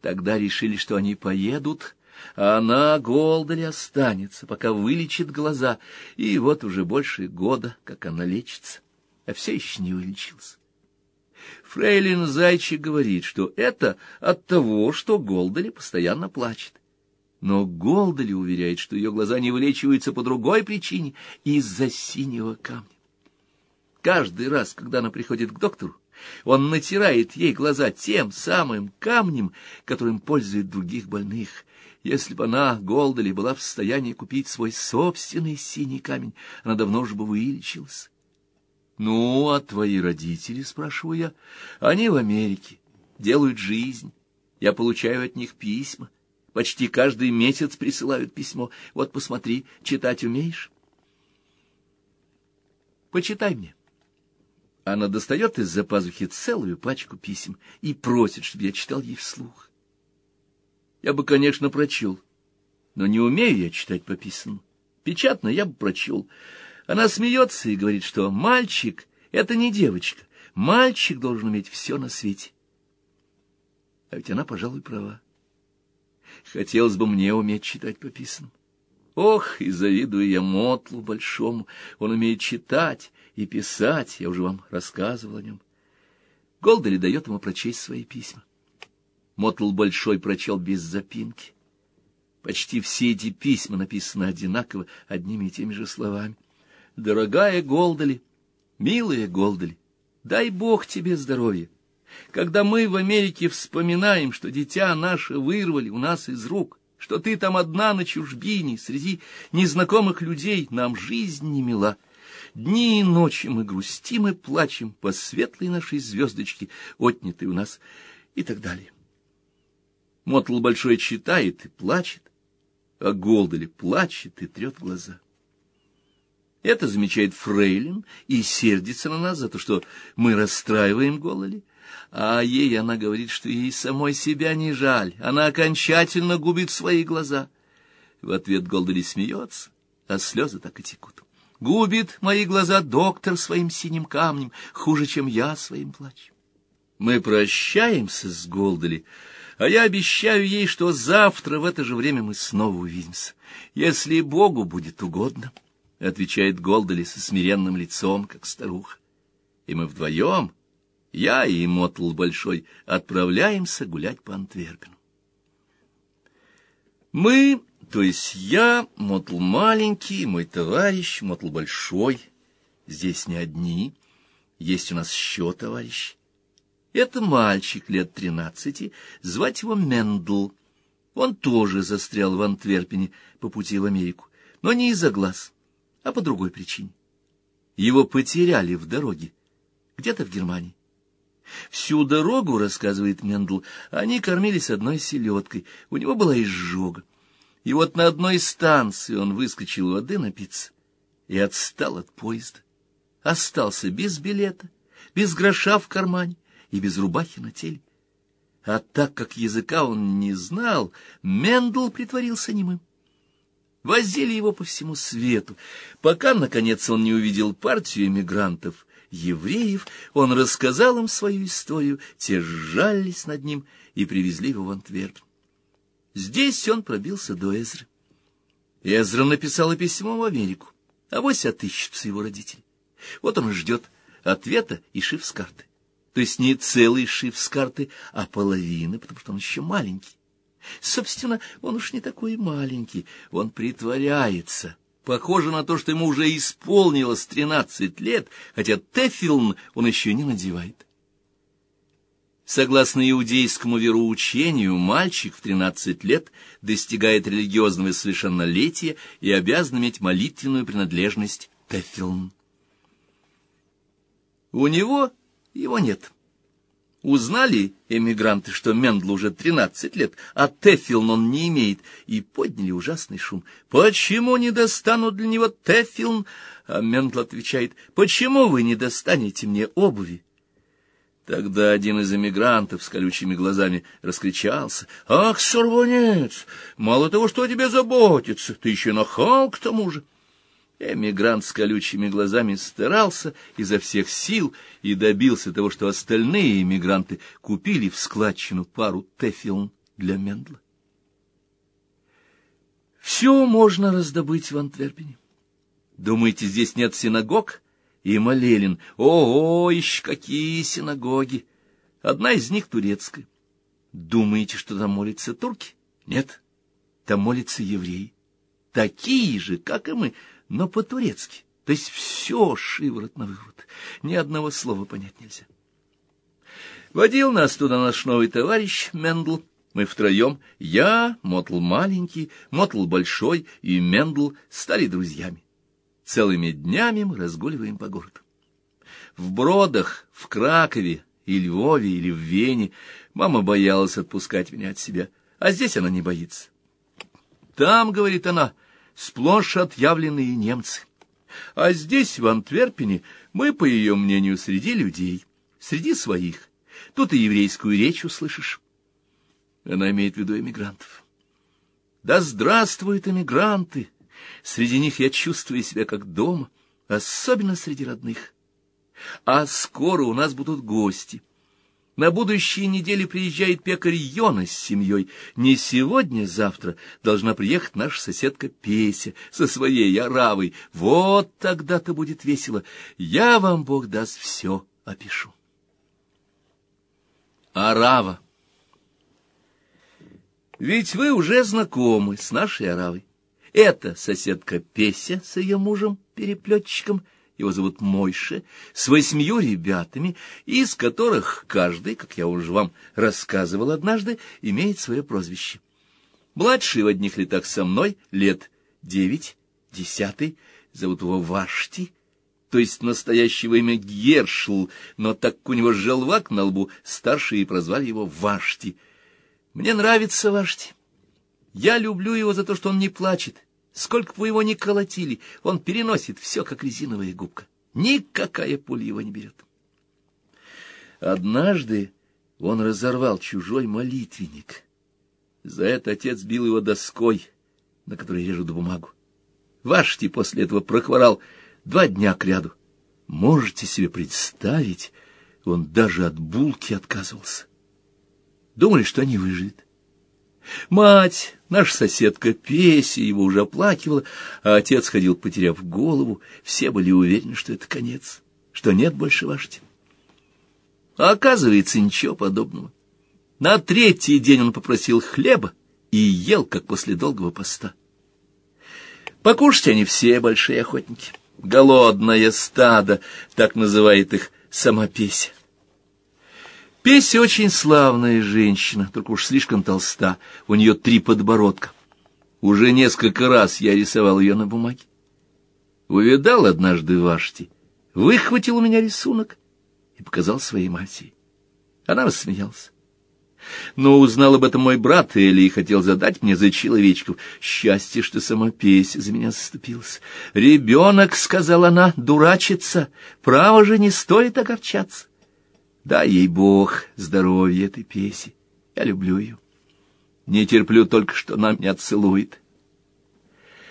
Тогда решили, что они поедут, а она, Голдали, останется, пока вылечит глаза, и вот уже больше года, как она лечится, а все еще не вылечилась. Фрейлин Зайчик говорит, что это от того, что Голдали постоянно плачет. Но Голдали уверяет, что ее глаза не вылечиваются по другой причине — из-за синего камня. Каждый раз, когда она приходит к доктору, он натирает ей глаза тем самым камнем, которым пользует других больных. Если бы она, Голдали, была в состоянии купить свой собственный синий камень, она давно уже бы вылечилась. «Ну, а твои родители?» — спрашиваю я. «Они в Америке, делают жизнь. Я получаю от них письма. Почти каждый месяц присылают письмо. Вот посмотри, читать умеешь?» «Почитай мне». Она достает из-за пазухи целую пачку писем и просит, чтобы я читал ей вслух. Я бы, конечно, прочел, но не умею я читать по письмам. Печатно я бы прочел. Она смеется и говорит, что мальчик — это не девочка. Мальчик должен иметь все на свете. А ведь она, пожалуй, права. Хотелось бы мне уметь читать по письмам. Ох, и завидую я Мотлу Большому. Он умеет читать и писать, я уже вам рассказывал о нем. Голдери дает ему прочесть свои письма. Мотл Большой прочел без запинки. Почти все эти письма написаны одинаково, одними и теми же словами. «Дорогая Голдали, милая Голдали, дай Бог тебе здоровья. Когда мы в Америке вспоминаем, что дитя наше вырвали у нас из рук, что ты там одна на чужбине, среди незнакомых людей, нам жизнь не мила». Дни и ночи мы грустим и плачем по светлой нашей звездочке, отнятой у нас, и так далее. Мотл Большой читает и плачет, а Голдали плачет и трет глаза. Это замечает Фрейлин и сердится на нас за то, что мы расстраиваем Голдали, а ей она говорит, что ей самой себя не жаль, она окончательно губит свои глаза. В ответ Голдали смеется, а слезы так и текут. Губит мои глаза доктор своим синим камнем, хуже, чем я своим плачем. Мы прощаемся с Голдали, а я обещаю ей, что завтра в это же время мы снова увидимся, если Богу будет угодно, — отвечает Голдали со смиренным лицом, как старуха. И мы вдвоем, я и Мотл Большой, отправляемся гулять по Антверпену. Мы то есть я, Мотл маленький, мой товарищ, Мотл большой. Здесь не одни, есть у нас еще товарищ. Это мальчик лет тринадцати, звать его Мендл. Он тоже застрял в Антверпене по пути в Америку, но не из-за глаз, а по другой причине. Его потеряли в дороге, где-то в Германии. Всю дорогу, рассказывает Мендл, они кормились одной селедкой, у него была изжога. И вот на одной станции он выскочил воды напиться и отстал от поезда. Остался без билета, без гроша в кармане и без рубахи на теле. А так как языка он не знал, Мендл притворился немым. Возили его по всему свету, пока, наконец, он не увидел партию эмигрантов, евреев, он рассказал им свою историю, те сжались над ним и привезли его в Антверпен. Здесь он пробился до Эзры. Эзра написала письмо в Америку, а вось отыщутся его родители. Вот он ждет ответа и шиф с карты. То есть не целый шиф с карты, а половины, потому что он еще маленький. Собственно, он уж не такой маленький, он притворяется. Похоже на то, что ему уже исполнилось тринадцать лет, хотя тефилн он еще не надевает. Согласно иудейскому вероучению, мальчик в 13 лет достигает религиозного совершеннолетия и обязан иметь молитвенную принадлежность Тефилн. У него его нет. Узнали эмигранты, что Мендлу уже 13 лет, а Тефилн он не имеет, и подняли ужасный шум. «Почему не достанут для него Тефилн?» А Мендл отвечает, «Почему вы не достанете мне обуви?» Тогда один из эмигрантов с колючими глазами раскричался. — Ах, сорванец! Мало того, что о тебе заботится, ты еще нахал к тому же. Эмигрант с колючими глазами старался изо всех сил и добился того, что остальные эмигранты купили в складчину пару тефилн для Мендла. Все можно раздобыть в Антверпене. Думаете, здесь нет синагог и молелин? Ого, еще какие синагоги! Одна из них турецкая. Думаете, что там молятся турки? Нет, там молятся евреи. Такие же, как и мы, но по-турецки. То есть все шиворот на выворот. Ни одного слова понять нельзя. Водил нас туда наш новый товарищ Мендл. Мы втроем, я, Мотл маленький, Мотл большой и Мендл, стали друзьями. Целыми днями мы разгуливаем по городу. В Бродах, в Кракове, и Львове, или в Вене мама боялась отпускать меня от себя, а здесь она не боится. Там, говорит она, сплошь отъявленные немцы. А здесь, в Антверпене, мы, по ее мнению, среди людей, среди своих. Тут и еврейскую речь услышишь. Она имеет в виду эмигрантов. Да здравствуют эмигранты! Среди них я чувствую себя как дома, особенно среди родных. А скоро у нас будут гости. На будущей неделе приезжает пекарь Йона с семьей. Не сегодня, завтра должна приехать наша соседка Песя со своей оравой. Вот тогда-то будет весело. Я вам, Бог даст, все опишу. Арава. Ведь вы уже знакомы с нашей Аравой. Это соседка Песя с ее мужем-переплетчиком — его зовут Мойше, с восьмью ребятами, из которых каждый, как я уже вам рассказывал однажды, имеет свое прозвище. Младший в одних летах со мной, лет девять, десятый, зовут его Вашти, то есть настоящего имя Гершл, но так у него желвак на лбу, старшие прозвали его Вашти. Мне нравится Вашти. Я люблю его за то, что он не плачет, Сколько бы его ни колотили, он переносит все, как резиновая губка. Никакая пуля его не берет. Однажды он разорвал чужой молитвенник. За это отец бил его доской, на которой режут бумагу. Вашти после этого прохворал два дня кряду. Можете себе представить, он даже от булки отказывался. Думали, что не выживет. Мать, наша соседка Песя, его уже оплакивала, а отец ходил, потеряв голову. Все были уверены, что это конец, что нет больше Вашти. А оказывается, ничего подобного. На третий день он попросил хлеба и ел, как после долгого поста. Покушать они все большие охотники. Голодное стадо, так называет их сама Песя. Песя очень славная женщина, только уж слишком толста, у нее три подбородка. Уже несколько раз я рисовал ее на бумаге. Увидал однажды Вашти, выхватил у меня рисунок и показал своей матери. Она рассмеялась. Но узнал об этом мой брат Эли и хотел задать мне за человечков. Счастье, что сама Песя за меня заступилась. «Ребенок», — сказала она, — «дурачится. Право же не стоит огорчаться». Дай ей Бог здоровье этой песи. Я люблю ее. Не терплю только, что она меня целует.